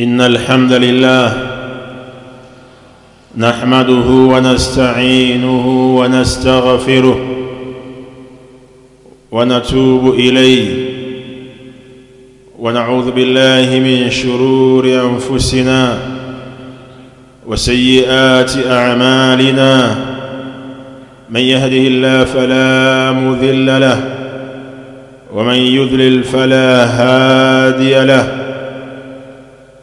إن الحمد لله نحمده ونستعينه ونستغفره ونتوب إليه ونعوذ بالله من شرور أنفسنا وسيئات أعمالنا من يهده الله فلا مذل له ومن يذلل فلا هادي له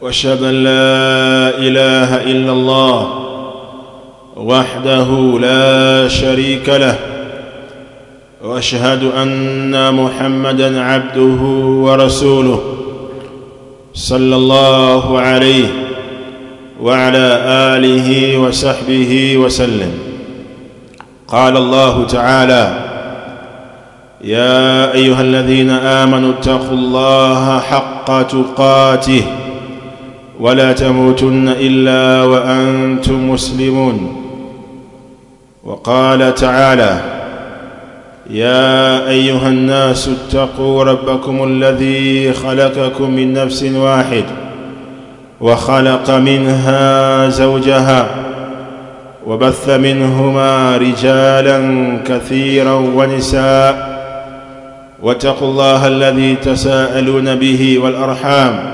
وأشهد أن لا إله إلا الله وحده لا شريك له وأشهد أن محمدا عبده ورسوله صلى الله عليه وعلى آله وصحبه وسلم. قال الله تعالى يا أيها الذين آمنوا اتقوا الله حق تقاته ولا تموتن إلا وأنتم مسلمون. وقال تعالى يا أيها الناس اتقوا ربكم الذي خلقكم من نفس واحد وخلق منها زوجها وبث منهما رجالا كثيرا ونساء. واتقوا الله الذي تساءلون به والأرحام.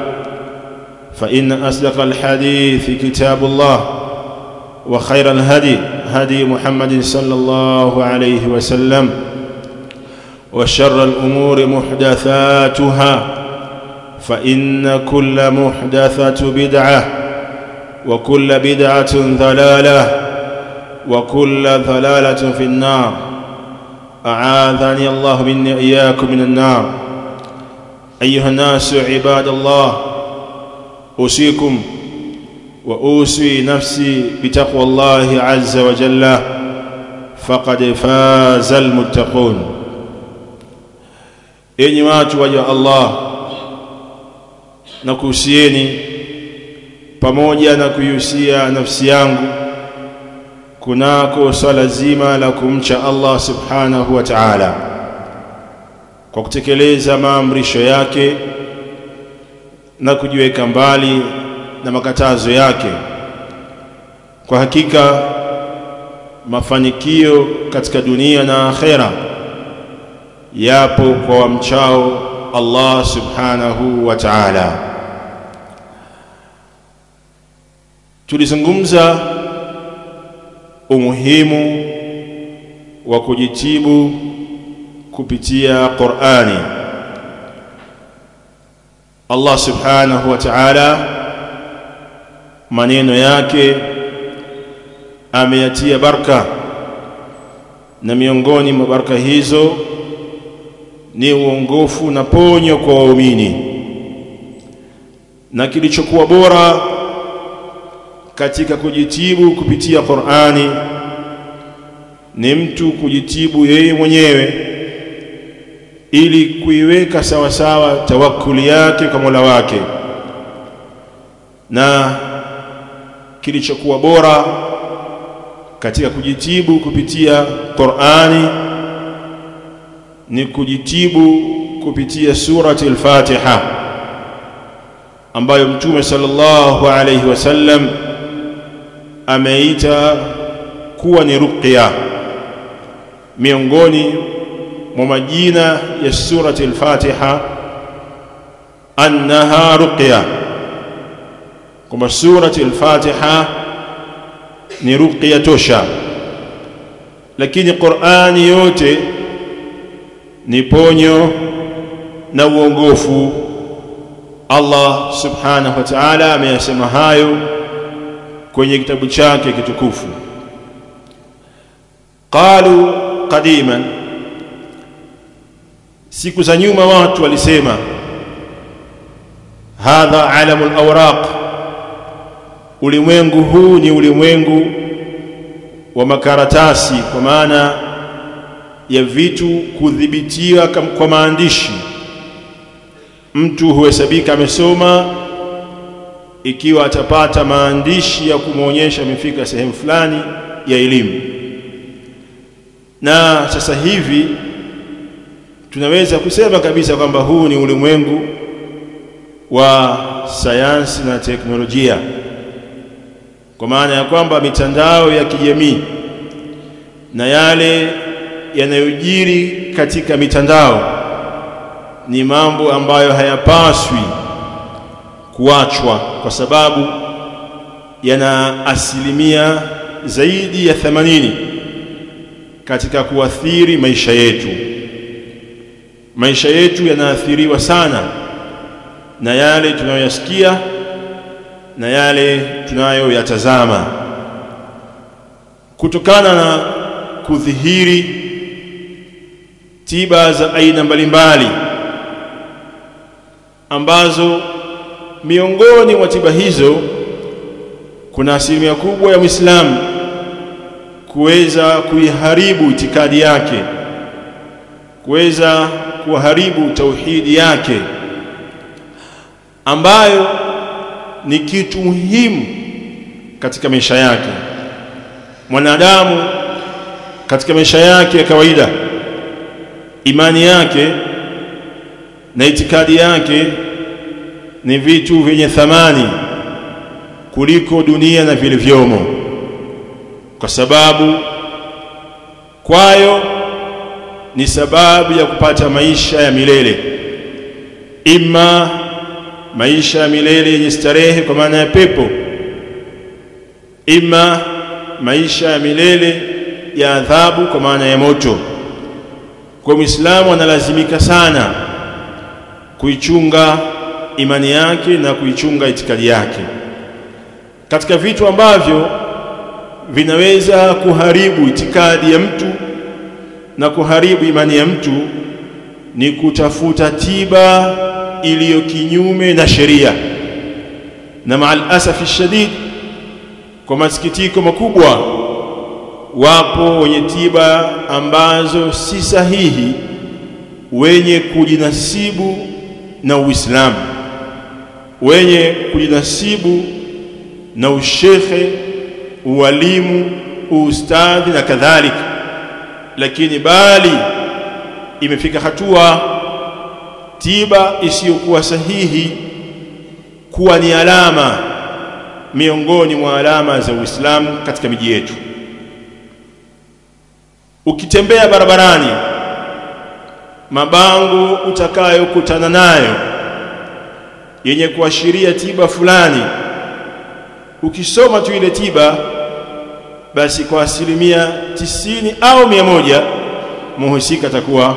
فإن أصدق الحديث كتاب الله وخير الهدي هدي محمد صلى الله عليه وسلم وشر الأمور محدثاتها فإن كل محدثة بدعة وكل بدعة ضلالة وكل ضلالة في النار. أعاذني الله مني اياكم من النار. أيها الناس عباد الله اوصيكم واوصي نفسي بتقوى الله عز وجل فقد فاز المتقون enyi watu waja Allah na kuhusieni pamoja na kuihusia nafsi yangu kunako swala zima la kumcha Allah subhanahu wa ta'ala kwa kutekeleza maamrisho yake na kujiweka mbali na makatazo yake. Kwa hakika mafanikio katika dunia na akhera yapo kwa wamchao Allah subhanahu wa ta'ala. Tulizungumza umuhimu wa kujitibu kupitia Qur'ani Allah subhanahu wa ta'ala maneno yake ameyatia baraka. Na miongoni mwa baraka hizo ni uongofu na ponyo kwa waumini. Na kilichokuwa bora katika kujitibu kupitia Qur'ani ni mtu kujitibu yeye mwenyewe ili kuiweka sawa sawa tawakkuli yake kwa Mola wake. Na kilichokuwa bora katika kujitibu kupitia Qur'ani ni kujitibu kupitia surati al-Fatiha ambayo Mtume sallallahu alayhi wasallam ameita kuwa ni ruqya miongoni mwa majina ya surati al-Fatiha annaha ruqya. Kwamba surati al-Fatiha ni ruqya tosha. Lakini Qur'ani yote ni ponyo na uongofu. Allah subhanahu wa ta'ala ameyasema hayo kwenye kitabu chake kitukufu. Qalu qadiman siku za nyuma watu walisema hadha alamu alawraq ulimwengu huu ni ulimwengu wa makaratasi kwa maana ya vitu kudhibitiwa kwa maandishi. Mtu huhesabika amesoma ikiwa atapata maandishi ya kumwonyesha amefika sehemu fulani ya elimu. Na sasa hivi tunaweza kusema kabisa kwamba huu ni ulimwengu wa sayansi na teknolojia. Kwa maana ya kwamba mitandao ya kijamii na yale yanayojiri katika mitandao ni mambo ambayo hayapaswi kuachwa kwa sababu yana asilimia zaidi ya 80 katika kuathiri maisha yetu maisha yetu yanaathiriwa sana na yale tunayoyasikia na yale tunayoyatazama. Kutokana na kudhihiri tiba za aina mbalimbali ambazo miongoni mwa tiba hizo kuna asilimia kubwa ya Muislamu kuweza kuiharibu itikadi yake kuweza kuharibu tauhidi yake ambayo ni kitu muhimu katika maisha yake mwanadamu katika maisha yake ya kawaida imani yake na itikadi yake ni vitu vyenye thamani kuliko dunia na vilivyomo kwa sababu kwayo ni sababu ya kupata maisha ya milele. Ima maisha ya milele yenye starehe kwa maana ya pepo. Ima maisha ya milele ya adhabu kwa maana ya moto. Kwa muislamu analazimika sana kuichunga imani yake na kuichunga itikadi yake. Katika vitu ambavyo vinaweza kuharibu itikadi ya mtu na kuharibu imani ya mtu ni kutafuta tiba iliyo kinyume na sheria. Na maal asafi shadid kwa masikitiko makubwa wapo wenye tiba ambazo si sahihi wenye kujinasibu na Uislamu wenye kujinasibu na ushekhe ualimu ustadhi na kadhalika lakini bali imefika hatua tiba isiyokuwa sahihi kuwa ni alama miongoni mwa alama za Uislamu katika miji yetu. Ukitembea barabarani mabango utakayokutana nayo yenye kuashiria tiba fulani ukisoma tu ile tiba basi kwa asilimia tisini au mia moja muhusika atakuwa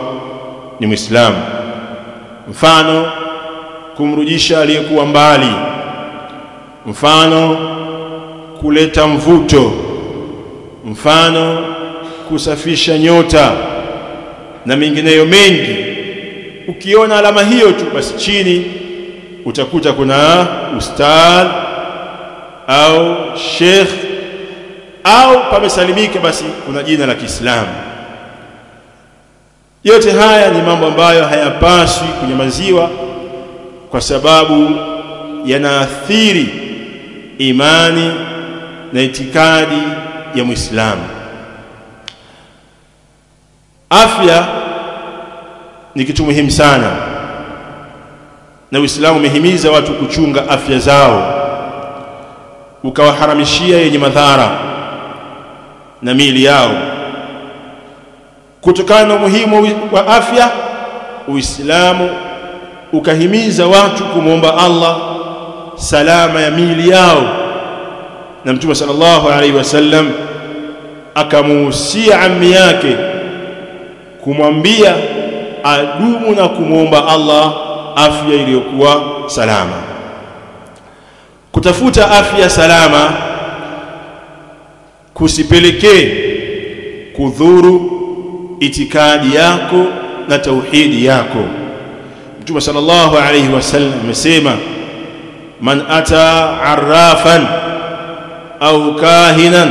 ni Muislamu. Mfano kumrudisha aliyekuwa mbali. Mfano kuleta mvuto. Mfano kusafisha nyota. Na mengineyo mengi. Ukiona alama hiyo tu basi chini utakuta kuna ustadh au sheikh au pamesalimika basi kuna jina la Kiislamu. Yote haya ni mambo ambayo hayapaswi kunyamaziwa kwa sababu yanaathiri imani na itikadi ya Muislamu. Afya ni kitu muhimu sana na Uislamu umehimiza watu kuchunga afya zao ukawaharamishia yenye madhara na miili yao. Kutokana na umuhimu wa afya Uislamu ukahimiza watu kumwomba Allah salama ya miili yao. Na Mtume sallallahu alaihi wasallam akamuhusia ammi yake kumwambia adumu na kumwomba Allah afya iliyokuwa salama. Kutafuta afya salama kusipelekee kudhuru itikadi yako na tauhidi yako Mtume sallallahu alayhi wasallam amesema man ata arrafan au kahinan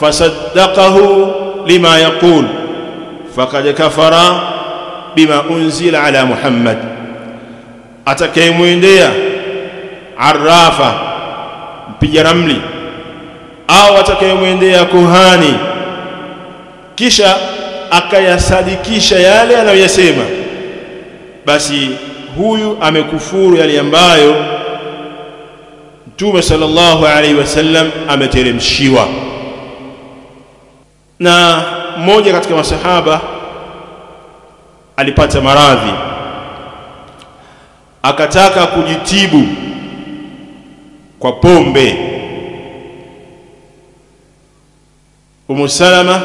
fasaddaqahu lima yaqul faqad kafara bima unzila ala muhammad atakayemwendea arrafa mpiga ramli au atakayemwendea kuhani. Kisha akayasadikisha yale anayoyasema. Basi huyu amekufuru yale ambayo Mtume sallallahu alaihi wasallam ameteremshiwa. Na mmoja katika masahaba alipata maradhi. Akataka kujitibu kwa pombe Umu Salama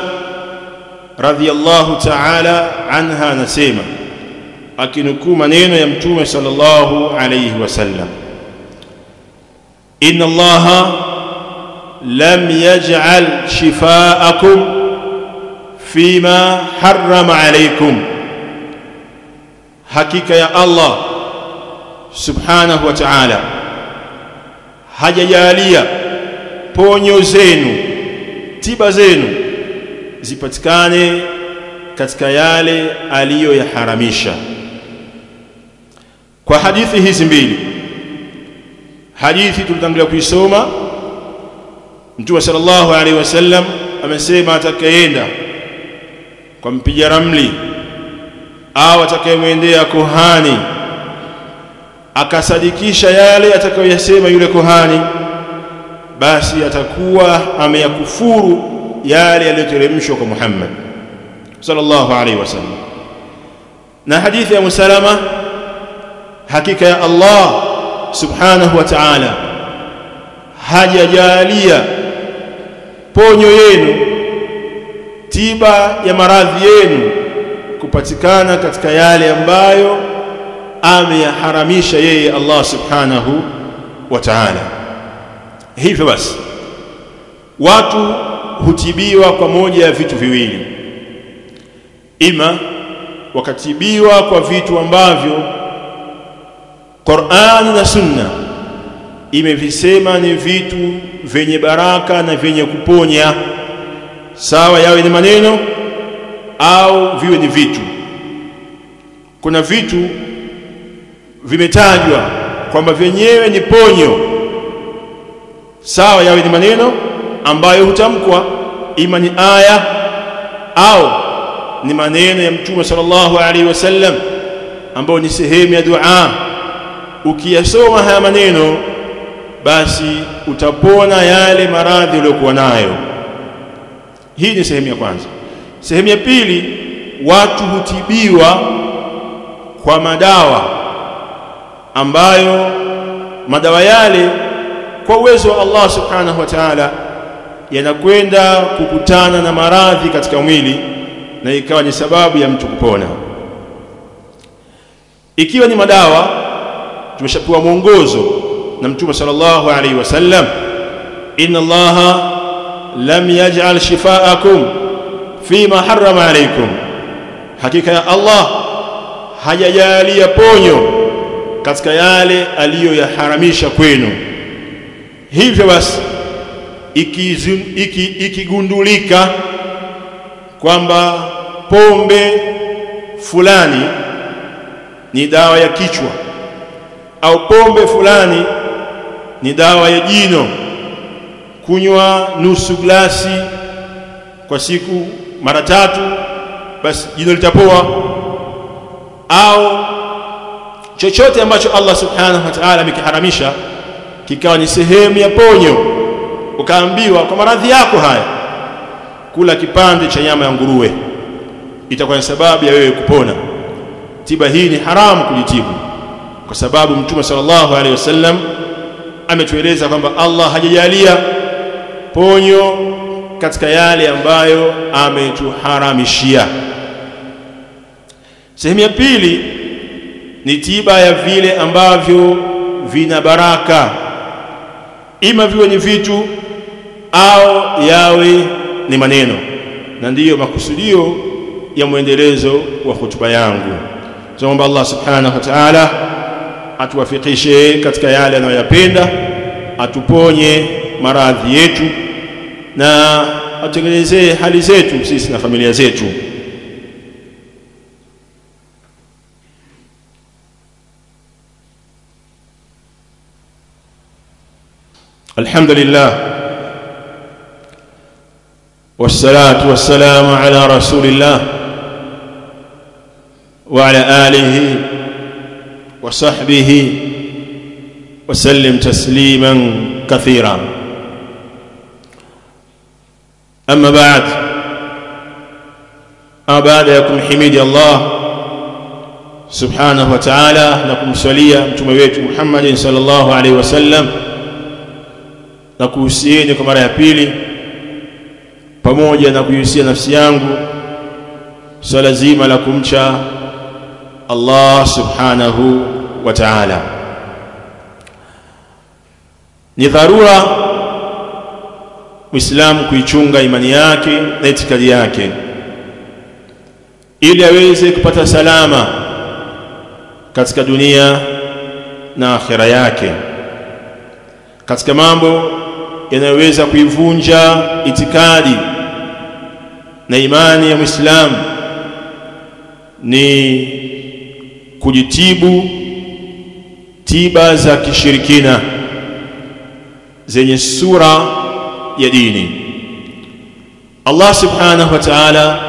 radhiyallahu ta'ala anha anasema akinukuu maneno ya mtume sallallahu alayhi wasallam inna allaha lam yaj'al shifaakum fima harrama alaykum hakika ya Allah subhanahu wa ta'ala hajajalia ponyo zenu tiba zenu zipatikane katika yale aliyoyaharamisha. Kwa hadithi hizi mbili hadithi tulitangulia kuisoma Mtume sallallahu alaihi wasallam amesema atakayeenda kwa mpiga ramli au atakayemwendea kohani akasadikisha yale atakayoyasema yule kohani basi atakuwa ameyakufuru yale yaliyoteremshwa kwa Muhammad sallallahu alaihi wasallam na hadithi ya Musalama hakika ya Allah subhanahu wa ta'ala hajajalia ponyo yenu tiba ya maradhi yenu kupatikana katika yale ambayo ameyaharamisha yeye Allah subhanahu wa ta'ala hivyo basi watu hutibiwa kwa moja ya vitu viwili. Ima wakatibiwa kwa vitu ambavyo Qur'an na Sunna imevisema ni vitu vyenye baraka na vyenye kuponya sawa yawe ni maneno au viwe ni vitu. Kuna vitu vimetajwa kwamba vyenyewe ni ponyo sawa yawe ni maneno ambayo hutamkwa ima ni aya au ni maneno ya mtume sallallahu alaihi wasallam ambayo ni sehemu ya dua. Ukiyasoma haya maneno basi utapona yale maradhi uliyokuwa nayo. Hii ni sehemu ya kwanza. Sehemu ya pili watu hutibiwa kwa madawa ambayo madawa yale kwa uwezo wa Allah subhanahu wa ta'ala yanakwenda kukutana na maradhi katika mwili na ikawa ni sababu ya mtu kupona. Ikiwa ni madawa tumeshapewa mwongozo na mtume sallallahu alaihi wasallam inna allaha lam yaj'al shifaakum fima harrama alaykum. Hakika ya Allah hajajalia ponyo katika yale aliyoyaharamisha kwenu hivyo basi ikigundulika iki, iki kwamba pombe fulani ni dawa ya kichwa au pombe fulani ni dawa ya jino kunywa nusu glasi kwa siku mara tatu basi jino litapoa. Au chochote ambacho Allah subhanahu wa ta'ala amekiharamisha kikawa ni sehemu ya ponyo. Ukaambiwa kwa maradhi yako haya kula kipande cha nyama ya nguruwe. Itakuwa ni sababu ya wewe kupona. Tiba hii ni haramu kujitibu kwa sababu mtume sallallahu alaihi wasallam ametueleza kwamba Allah hajajalia ponyo katika yale ambayo ametuharamishia. Sehemu ya pili ni tiba ya vile ambavyo vina baraka ima viwe ni vitu au yawe ni maneno. Na ndiyo makusudio ya mwendelezo wa hutuba yangu. Tunaomba Allah subhanahu wa ta'ala atuwafikishe katika yale anayoyapenda atuponye maradhi yetu na atengenezee hali zetu sisi na familia zetu الحمد لله والصلاة والسلام على رسول الله وعلى آله وصحبه وسلم تسليما كثيرا. أما بعد أما بعد يكم حميد الله سبحانه وتعالى لكم سليا متمويت محمد صلى الله عليه وسلم. Na kuhusieni kwa mara ya pili pamoja na kuihusia nafsi yangu swala zima la kumcha Allah subhanahu wa ta'ala. Ni dharura muislamu kuichunga imani yake na itikadi yake. Ili aweze kupata salama katika dunia na akhira yake. Katika mambo yanayoweza kuivunja itikadi na imani ya Muislamu ni kujitibu tiba za kishirikina zenye sura ya dini. Allah Subhanahu wa Ta'ala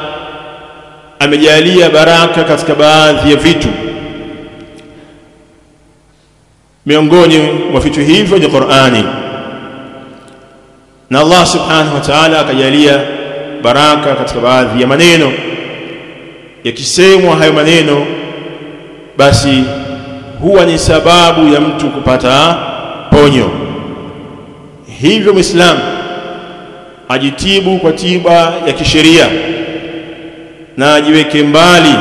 amejalia baraka katika baadhi ya vitu. Miongoni mwa vitu hivyo ni Qur'ani na Allah subhanahu wa ta'ala akajalia baraka katika baadhi ya maneno. Yakisemwa hayo maneno basi huwa ni sababu ya mtu kupata ponyo. Hivyo muislamu ajitibu kwa tiba ya kisheria na ajiweke mbali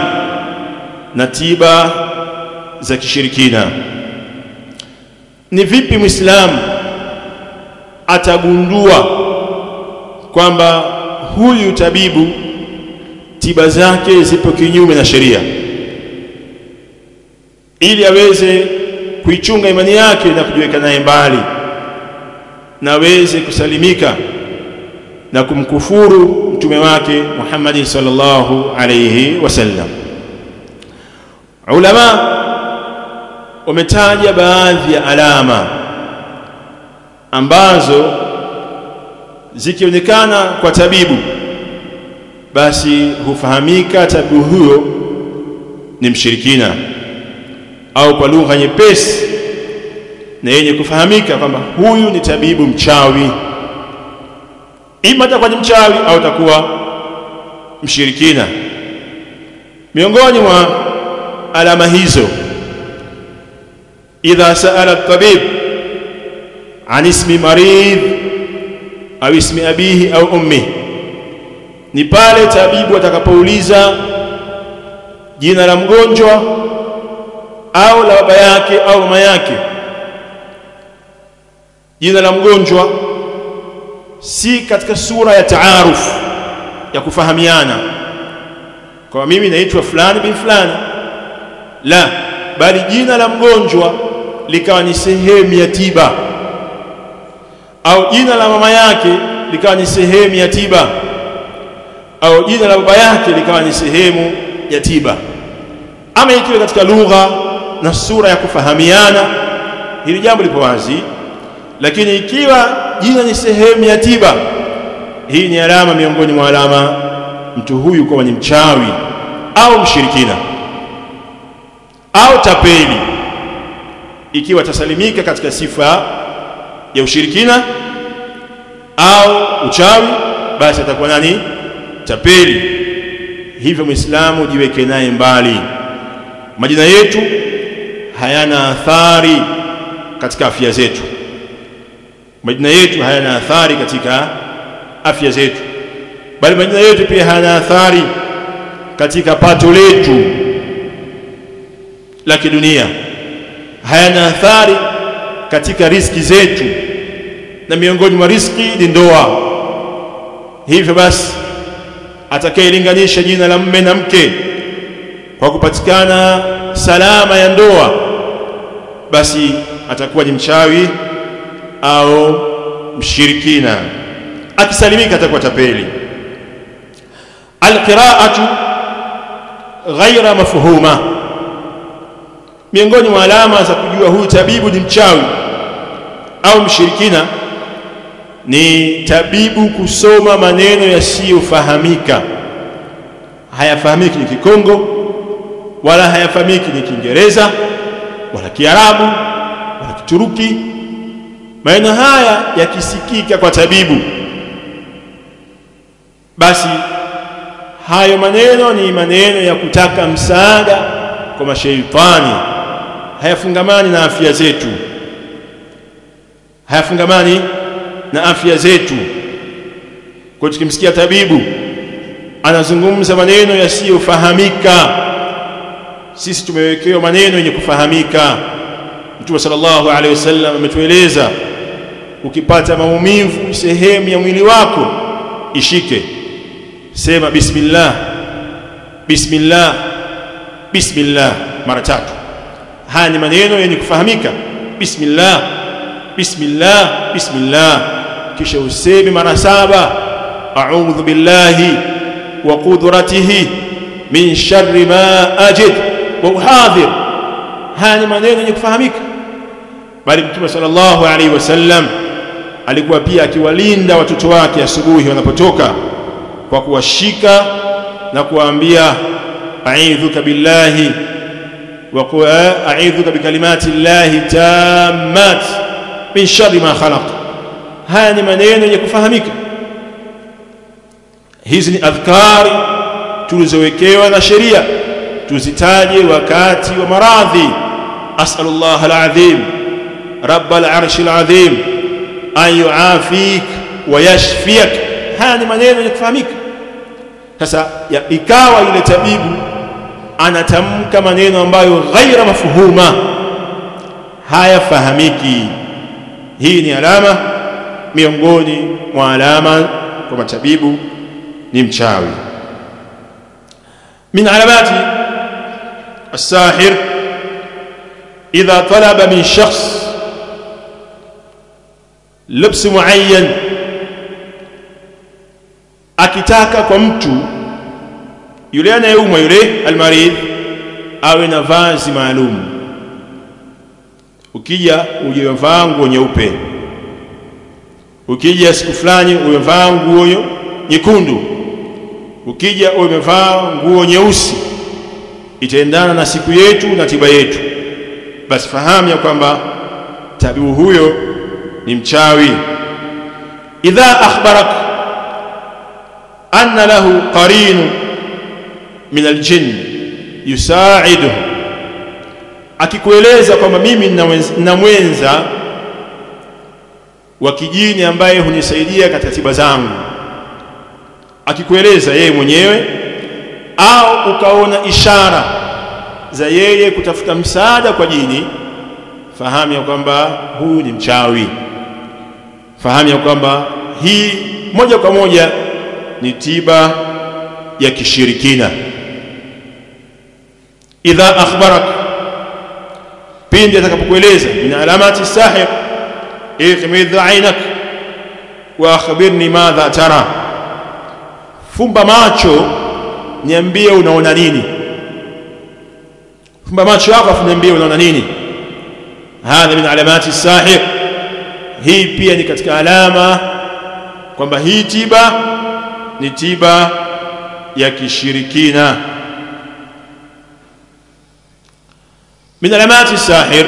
na tiba za kishirikina. Ni vipi muislamu atagundua kwamba huyu tabibu tiba zake zipo kinyume na sheria. Ili aweze kuichunga imani yake na kujiweka naye mbali na aweze kusalimika na kumkufuru mtume wake Muhammad sallallahu alayhi wasallam. Ulama wametaja baadhi ya alama ambazo zikionekana kwa tabibu basi hufahamika tabibu huyo ni mshirikina au kwa lugha nyepesi na yenye kufahamika kwamba huyu ni tabibu mchawi. Ima atakuwa ni mchawi au atakuwa mshirikina. Miongoni mwa alama hizo idha saala tabib an ismi marid au ismi abihi au ummi. Ni pale tabibu atakapouliza jina la mgonjwa au la baba yake au mama yake. Jina la mgonjwa si katika sura ya taaruf ya kufahamiana. Kwa mimi naitwa fulani bin fulani. La bali jina la mgonjwa likawa ni sehemu ya tiba au jina la mama yake likawa ni sehemu ya tiba au jina la baba yake likawa ni sehemu ya tiba. Ama ikiwa katika lugha na sura ya kufahamiana hili jambo lipo wazi lakini ikiwa jina ni sehemu ya tiba hii ni alama miongoni mwa alama mtu huyu kuwa ni mchawi au mshirikina au tapeli ikiwa tasalimika katika sifa ya ushirikina au uchawi basi atakuwa nani? Tapeli hivyo muislamu jiweke naye mbali. Majina yetu hayana athari katika afya zetu. Majina yetu hayana athari katika afya zetu. Bali majina yetu pia hayana athari katika pato letu la kidunia. Hayana athari katika riski zetu. Na miongoni mwa riski ni ndoa. Hivyo basi atakayelinganisha jina la mme na mke kwa kupatikana salama ya ndoa basi atakuwa ni mchawi au mshirikina. Akisalimika atakuwa tapeli. Alqira'atu ghaira mafhuma. Miongoni mwa alama za kujua huyu tabibu ni mchawi au mshirikina ni tabibu kusoma maneno yasiyofahamika. Hayafahamiki ni kikongo wala hayafahamiki ni kiingereza wala kiarabu wala kituruki. Maneno haya yakisikika kwa tabibu basi hayo maneno ni maneno ya kutaka msaada kwa mashaitani. Hayafungamani na afya zetu hayafungamani na afya zetu. Kwa tukimsikia tabibu anazungumza maneno yasiyofahamika. Sisi tumewekewa maneno yenye kufahamika. Mtume sallallahu alaihi wasallam ametueleza ukipata maumivu sehemu ya mwili wako ishike. Sema bismillah bismillah bismillah. Mara tatu. Haya ni maneno yenye kufahamika. Bismillah bismillah bismillah. Kisha useme mara saba. A'udhu billahi wa qudratihi min sharri ma ajid. Wa uhadhir haya maneno yenye kufahamika. Bali mtume sallallahu alaihi wasallam alikuwa pia akiwalinda watoto wake asubuhi wanapotoka kwa kuwashika na kuwaambia a'idhuka billahi wa a'idhuka bikalimati llahi tammat min sharri ma khalaq. Haya ni maneno yenye kufahamika. Hizi ni adhkari tulizowekewa na sheria. Tuzitaje wakati wa maradhi. As'alullah alazim al'arsh alazim an yuafik wa yashfiyak. Haya ni maneno yenye kufahamika. Sasa ikawa yule tabibu anatamka maneno ambayo ghaira mafuhuma hayafahamiki hii ni alama miongoni mwa alama kwa matabibu ni mchawi min alamati الساحر إذا طلب من شخص لبس معين akitaka kwa mtu yule anayeumwa yule almaridh awe na vazi maalum ukija ujevaa nguo nyeupe. Ukija siku fulani umevaa nguo nyekundu. Ukija umevaa nguo nyeusi itaendana na siku yetu na tiba yetu. Basi fahamu ya kwamba tabibu huyo ni mchawi. Idha akhbarak anna lahu qarin min aljin yusaiduhu akikueleza kwamba mimi nina mwenza wa kijini ambaye hunisaidia katika tiba zangu. Akikueleza yeye mwenyewe au ukaona ishara za yeye kutafuta msaada kwa jini fahamu ya kwamba huyu ni mchawi. Fahamu ya kwamba hii moja kwa moja ni tiba ya kishirikina. Idha akhbarak pindi atakapokueleza min alamati sahir ighmid ainak wa akhbirni madha tara. Fumba macho niambie unaona nini. Fumba macho yako afu niambie unaona nini. Hadha min alamati sahir. Hii pia ni katika alama kwamba hii tiba ni tiba ya kishirikina من علامات الساحر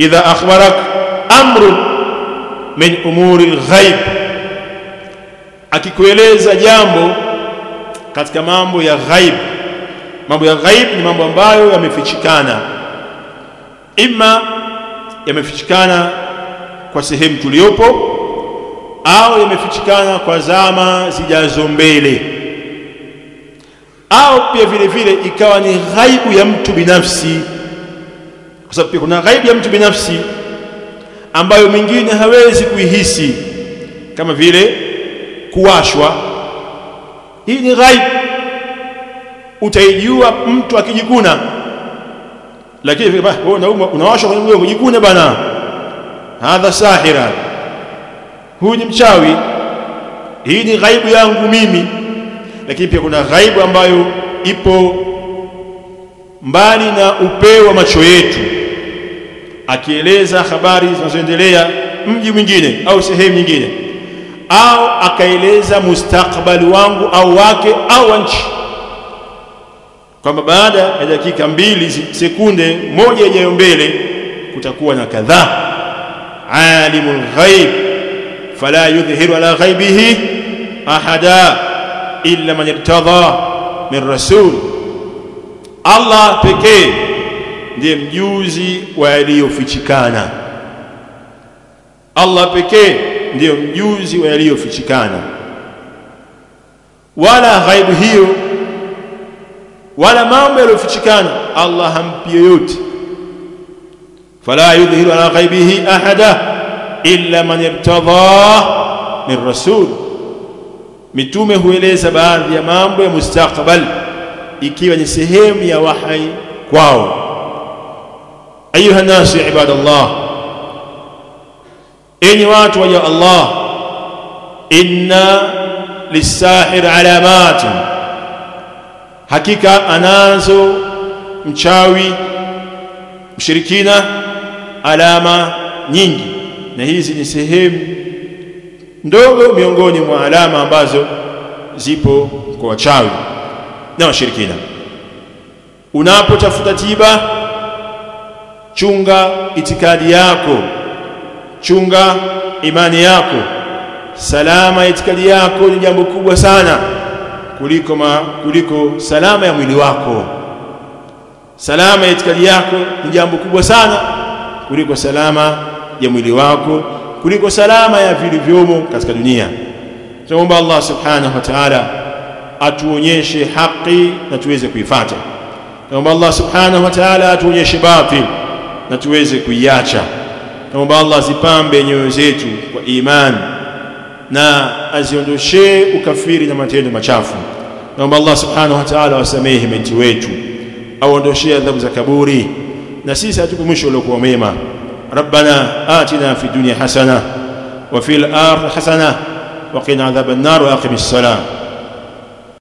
إذا أخبرك أمر من أمور الغيب akikueleza jambo katika mambo ya ghaib mambo ya ghaib ni mambo ambayo yamefichikana ima yamefichikana kwa sehemu tuliyopo au yamefichikana kwa zama zijazo mbele au pia vile vile ikawa ni ghaibu ya mtu binafsi kwa sababu pia kuna ghaibu ya mtu binafsi ambayo mwingine hawezi kuihisi kama vile kuwashwa. Hii ni ghaibu. Utaijua mtu akijikuna. Lakini wewe unawashwa kwenye mgongo jikune bana. Hadha sahira. Huyu ni mchawi. Hii ni ghaibu yangu mimi. Lakini pia kuna ghaibu ambayo ipo mbali na upeo wa macho yetu akieleza habari zinazoendelea mji mwingine au sehemu nyingine au akaeleza mustakbali wangu au wake au wa nchi kwamba baada ya dakika mbili sekunde moja ijayo mbele kutakuwa na kadhaa. Alimul ghaib fala yudhhiru ala ghaibihi ahada illa man irtadha min rasul. Allah pekee ndiye mjuzi wa yaliyofichikana. Allah pekee ndiye mjuzi wa yaliyofichikana. Wala ghaibu hiyo wala mambo yaliyofichikana Allah hampi yoyote. Fala yudhiru ala ghaibihi ahada illa man irtadha min rasul. Mitume hueleza baadhi ya mambo ya mustakbal ikiwa ni sehemu ya wahai kwao ayuha nasu ibadallah enyi watu waja Allah inna lisahir alamatin hakika anazo mchawi mshirikina alama nyingi. Na hizi ni sehemu ndogo miongoni mwa alama ambazo zipo kwa wachawi na washirikina. Unapotafuta tiba chunga itikadi yako. Chunga imani yako. Salama itikadi yako ni jambo kubwa sana kuliko ma, kuliko salama ya mwili wako. Salama ya itikadi yako ni jambo kubwa sana kuliko salama ya mwili wako kuliko salama ya vilivyomo katika dunia. Tunaomba Allah subhanahu wa ta'ala atuonyeshe haki na tuweze kuifuata tunaomba Allah subhanahu wa ta'ala atuonyeshe batil na tuweze kuiacha tunaomba Allah zipambe nyoyo zetu kwa imani na aziondoshe ukafiri na matendo machafu naomba Allah subhanahu wa ta'ala wasamehe miti wetu aondoshee adhabu za kaburi na sisi atupe mwisho uliokuwa mema ربنا آتنا في الدنيا حسنة وفي الآخرة حسنة وقنا عذاب النار وأقم الصلاة